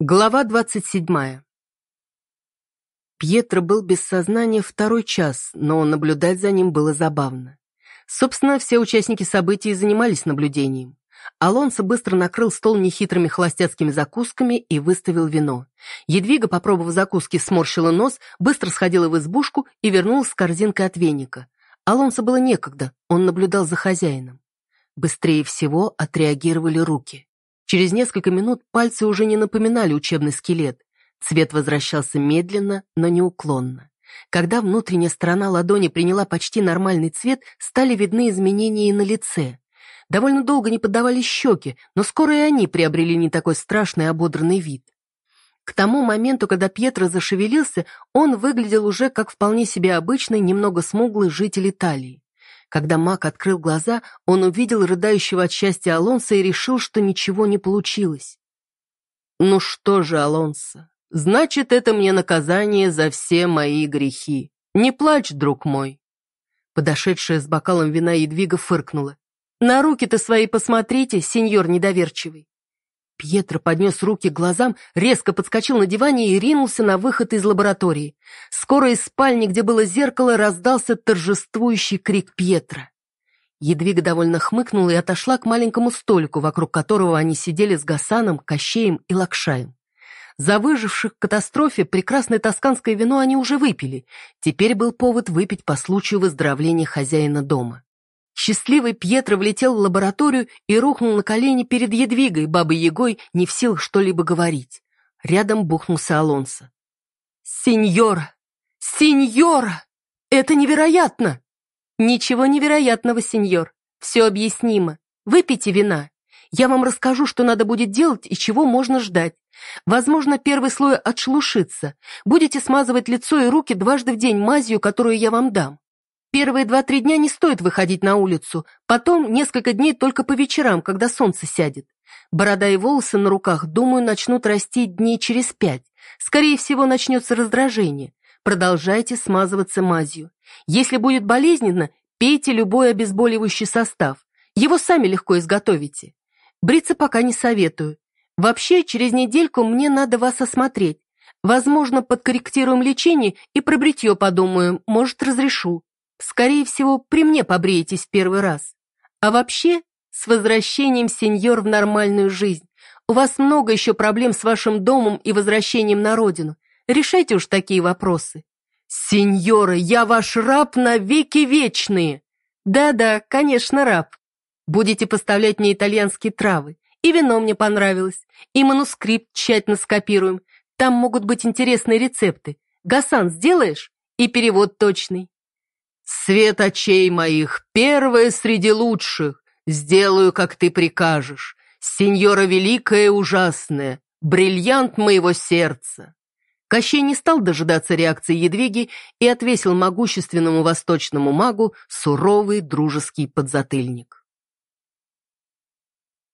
Глава двадцать седьмая. Пьетро был без сознания второй час, но наблюдать за ним было забавно. Собственно, все участники событий занимались наблюдением. Алонсо быстро накрыл стол нехитрыми холостяцкими закусками и выставил вино. Едвига, попробовав закуски, сморщила нос, быстро сходила в избушку и вернулась с корзинкой от веника. Алонсо было некогда, он наблюдал за хозяином. Быстрее всего отреагировали руки. Через несколько минут пальцы уже не напоминали учебный скелет. Цвет возвращался медленно, но неуклонно. Когда внутренняя сторона ладони приняла почти нормальный цвет, стали видны изменения и на лице. Довольно долго не поддавались щеки, но скоро и они приобрели не такой страшный ободранный вид. К тому моменту, когда Пьетро зашевелился, он выглядел уже как вполне себе обычный, немного смуглый житель Италии. Когда маг открыл глаза, он увидел рыдающего от счастья Алонса и решил, что ничего не получилось. «Ну что же, Алонсо, значит, это мне наказание за все мои грехи. Не плачь, друг мой». Подошедшая с бокалом вина Едвига фыркнула. «На руки-то свои посмотрите, сеньор недоверчивый. Пьетро поднес руки к глазам, резко подскочил на диване и ринулся на выход из лаборатории. Скоро из спальни, где было зеркало, раздался торжествующий крик Пьетро. Едвига довольно хмыкнула и отошла к маленькому столику, вокруг которого они сидели с Гасаном, Кощеем и Лакшаем. За выживших в катастрофе прекрасное тосканское вино они уже выпили. Теперь был повод выпить по случаю выздоровления хозяина дома. Счастливый Пьетро влетел в лабораторию и рухнул на колени перед Едвигой, бабой Егой, не в силах что-либо говорить. Рядом бухнулся Алонсо. «Сеньора! Сеньора! Это невероятно!» «Ничего невероятного, сеньор. Все объяснимо. Выпейте вина. Я вам расскажу, что надо будет делать и чего можно ждать. Возможно, первый слой отшелушится. Будете смазывать лицо и руки дважды в день мазью, которую я вам дам. Первые два-три дня не стоит выходить на улицу, потом несколько дней только по вечерам, когда солнце сядет. Борода и волосы на руках, думаю, начнут расти дней через пять. Скорее всего, начнется раздражение. Продолжайте смазываться мазью. Если будет болезненно, пейте любой обезболивающий состав. Его сами легко изготовите. Бриться пока не советую. Вообще, через недельку мне надо вас осмотреть. Возможно, подкорректируем лечение и про бритье подумаем, может, разрешу. Скорее всего, при мне побреетесь первый раз. А вообще, с возвращением сеньор в нормальную жизнь. У вас много еще проблем с вашим домом и возвращением на родину. Решайте уж такие вопросы. Сеньора, я ваш раб навеки вечные. Да-да, конечно, раб. Будете поставлять мне итальянские травы. И вино мне понравилось. И манускрипт тщательно скопируем. Там могут быть интересные рецепты. Гасан сделаешь? И перевод точный. Свет очей моих, первое среди лучших, сделаю, как ты прикажешь. Сеньора великая и ужасная, бриллиант моего сердца. Кощей не стал дожидаться реакции Едвиги и отвесил могущественному восточному магу суровый дружеский подзатыльник.